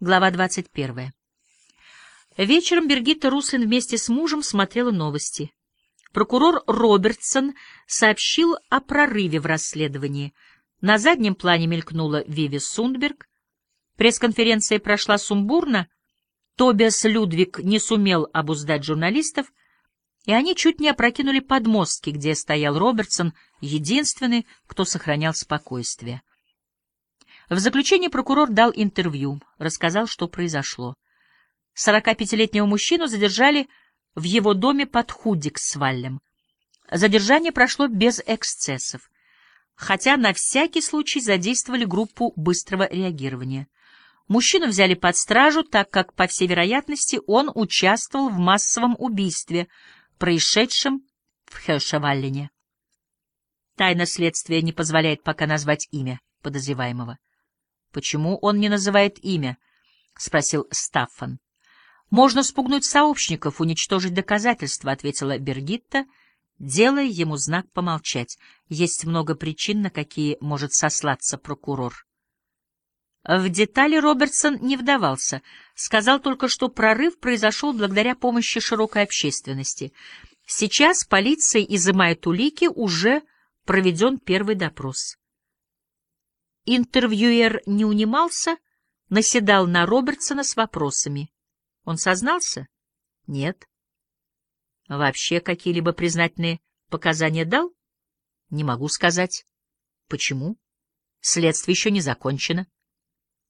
Глава 21. Вечером Бергитта Руслин вместе с мужем смотрела новости. Прокурор Робертсон сообщил о прорыве в расследовании. На заднем плане мелькнула Виви Сундберг. Пресс-конференция прошла сумбурно. Тобиас Людвиг не сумел обуздать журналистов, и они чуть не опрокинули подмостки, где стоял Робертсон, единственный, кто сохранял спокойствие. В заключение прокурор дал интервью, рассказал, что произошло. 45-летнего мужчину задержали в его доме под Худиксваллем. Задержание прошло без эксцессов, хотя на всякий случай задействовали группу быстрого реагирования. Мужчину взяли под стражу, так как, по всей вероятности, он участвовал в массовом убийстве, происшедшем в Хешеваллене. Тайна следствия не позволяет пока назвать имя подозреваемого. Почему он не называет имя? — спросил Стаффан. — Можно спугнуть сообщников, уничтожить доказательства, — ответила Бергитта, делая ему знак помолчать. Есть много причин, на какие может сослаться прокурор. В детали Робертсон не вдавался, сказал только, что прорыв произошел благодаря помощи широкой общественности. Сейчас полиция изымает улики, уже проведен первый допрос. Интервьюер не унимался, наседал на Робертсона с вопросами. Он сознался? Нет. Вообще какие-либо признательные показания дал? Не могу сказать. Почему? Следствие еще не закончено.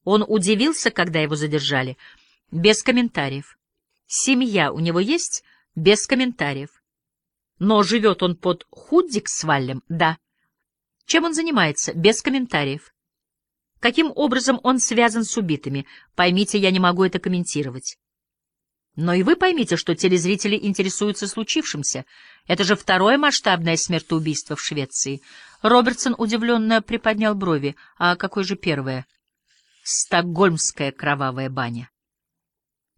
Он удивился, когда его задержали. Без комментариев. Семья у него есть? Без комментариев. Но живет он под Худдиксваллем? Да. Чем он занимается? Без комментариев. Каким образом он связан с убитыми? Поймите, я не могу это комментировать. Но и вы поймите, что телезрители интересуются случившимся. Это же второе масштабное смертоубийство в Швеции. Робертсон удивленно приподнял брови. А какое же первое? Стокгольмская кровавая баня.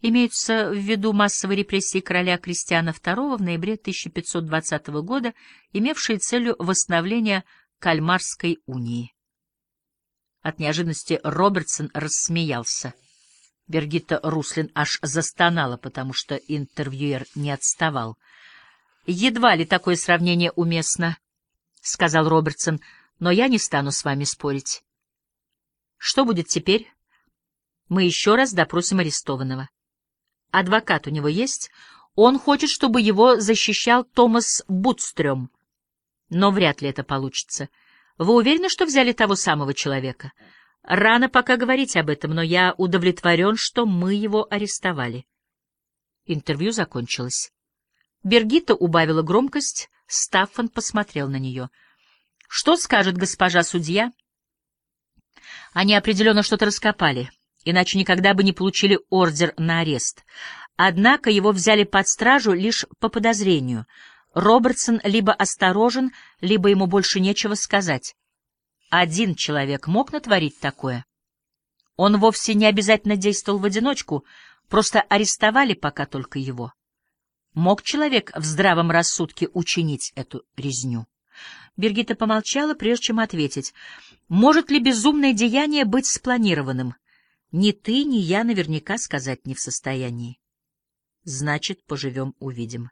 Имеются в виду массовые репрессии короля Кристиана II в ноябре 1520 года, имевшие целью восстановления Кальмарской унии. От неожиданности Робертсон рассмеялся. Бергитта Руслин аж застонала, потому что интервьюер не отставал. «Едва ли такое сравнение уместно», — сказал Робертсон, — «но я не стану с вами спорить». «Что будет теперь?» «Мы еще раз допросим арестованного». «Адвокат у него есть?» «Он хочет, чтобы его защищал Томас Бутстрём». «Но вряд ли это получится». Вы уверены, что взяли того самого человека? Рано пока говорить об этом, но я удовлетворен, что мы его арестовали. Интервью закончилось. Бергита убавила громкость, Стаффан посмотрел на нее. — Что скажет госпожа судья? Они определенно что-то раскопали, иначе никогда бы не получили ордер на арест. Однако его взяли под стражу лишь по подозрению — Робертсон либо осторожен, либо ему больше нечего сказать. Один человек мог натворить такое? Он вовсе не обязательно действовал в одиночку, просто арестовали пока только его. Мог человек в здравом рассудке учинить эту резню? Бергита помолчала, прежде чем ответить. Может ли безумное деяние быть спланированным? Ни ты, ни я наверняка сказать не в состоянии. Значит, поживем-увидим.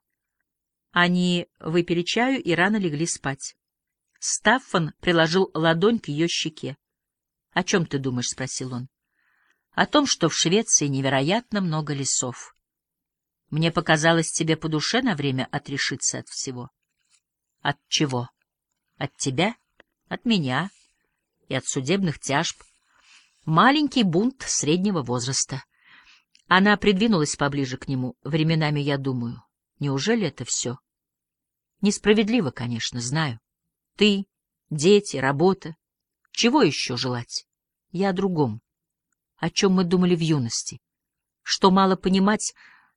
Они выпили чаю и рано легли спать. Стаффан приложил ладонь к ее щеке. — О чем ты думаешь? — спросил он. — О том, что в Швеции невероятно много лесов. Мне показалось тебе по душе на время отрешиться от всего. — От чего? От тебя? От меня? И от судебных тяжб. Маленький бунт среднего возраста. Она придвинулась поближе к нему. Временами я думаю. Неужели это все? Несправедливо, конечно, знаю. Ты, дети, работа. Чего еще желать? Я о другом. О чем мы думали в юности. Что мало понимать,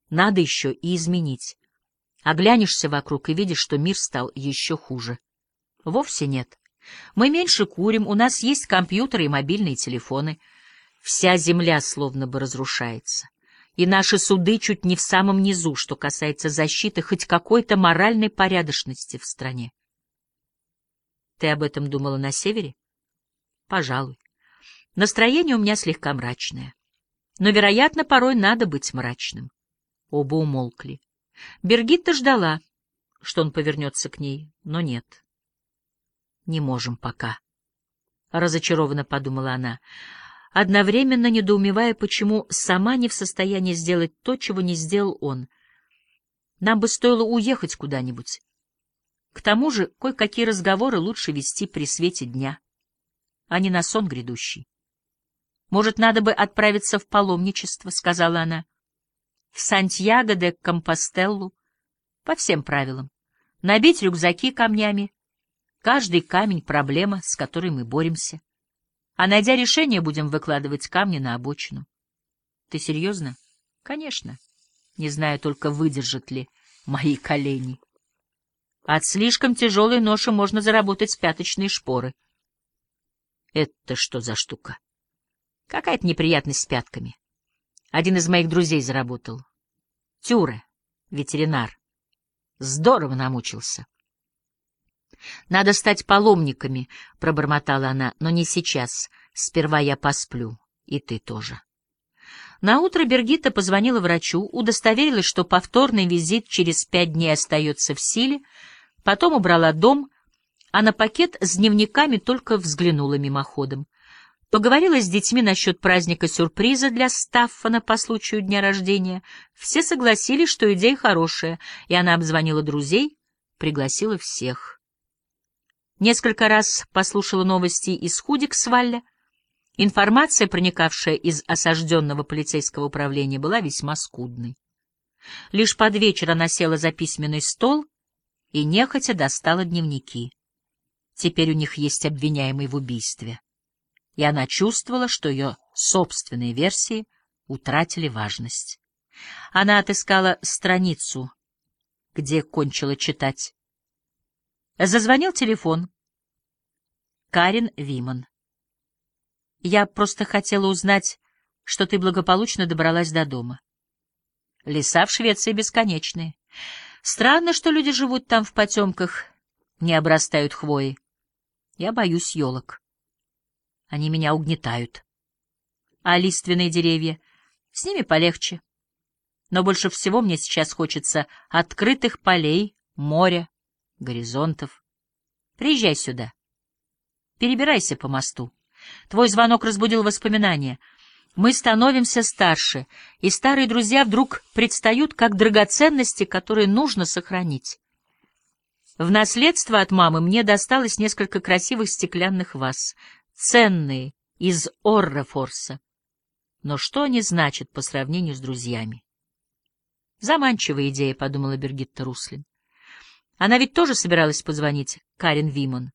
надо еще и изменить. Оглянешься вокруг и видишь, что мир стал еще хуже. Вовсе нет. Мы меньше курим, у нас есть компьютеры и мобильные телефоны. Вся земля словно бы разрушается и наши суды чуть не в самом низу, что касается защиты хоть какой-то моральной порядочности в стране. Ты об этом думала на севере? Пожалуй. Настроение у меня слегка мрачное. Но, вероятно, порой надо быть мрачным. Оба умолкли. Бергитта ждала, что он повернется к ней, но нет. «Не можем пока», — разочарованно подумала она, одновременно недоумевая, почему сама не в состоянии сделать то, чего не сделал он. Нам бы стоило уехать куда-нибудь. К тому же кое-какие разговоры лучше вести при свете дня, а не на сон грядущий. «Может, надо бы отправиться в паломничество», — сказала она. «В Сантьяго де Компостеллу, по всем правилам. Набить рюкзаки камнями. Каждый камень — проблема, с которой мы боремся. А найдя решение, будем выкладывать камни на обочину». «Ты серьезно?» «Конечно. Не знаю только, выдержат ли мои колени». От слишком тяжелой ноши можно заработать пяточные шпоры. Это что за штука? Какая-то неприятность с пятками. Один из моих друзей заработал. Тюре, ветеринар. Здорово намучился. Надо стать паломниками, — пробормотала она, — но не сейчас. Сперва я посплю, и ты тоже. Наутро Бергита позвонила врачу, удостоверилась, что повторный визит через пять дней остается в силе, потом убрала дом, а на пакет с дневниками только взглянула мимоходом. Поговорила с детьми насчет праздника-сюрприза для Стаффана по случаю дня рождения. Все согласились, что идея хорошая, и она обзвонила друзей, пригласила всех. Несколько раз послушала новости из Худиксвалля, Информация, проникавшая из осажденного полицейского управления, была весьма скудной. Лишь под вечер она села за письменный стол и нехотя достала дневники. Теперь у них есть обвиняемый в убийстве. И она чувствовала, что ее собственные версии утратили важность. Она отыскала страницу, где кончила читать. Зазвонил телефон. Карин Виман. Я просто хотела узнать, что ты благополучно добралась до дома. Леса в Швеции бесконечные. Странно, что люди живут там в потемках, не обрастают хвоей. Я боюсь елок. Они меня угнетают. А лиственные деревья? С ними полегче. Но больше всего мне сейчас хочется открытых полей, моря, горизонтов. Приезжай сюда. Перебирайся по мосту. Твой звонок разбудил воспоминания. Мы становимся старше, и старые друзья вдруг предстают как драгоценности, которые нужно сохранить. В наследство от мамы мне досталось несколько красивых стеклянных ваз, ценные, из Оррефорса. Но что они значат по сравнению с друзьями? Заманчивая идея, — подумала Бергитта Руслин. Она ведь тоже собиралась позвонить Карен Виман.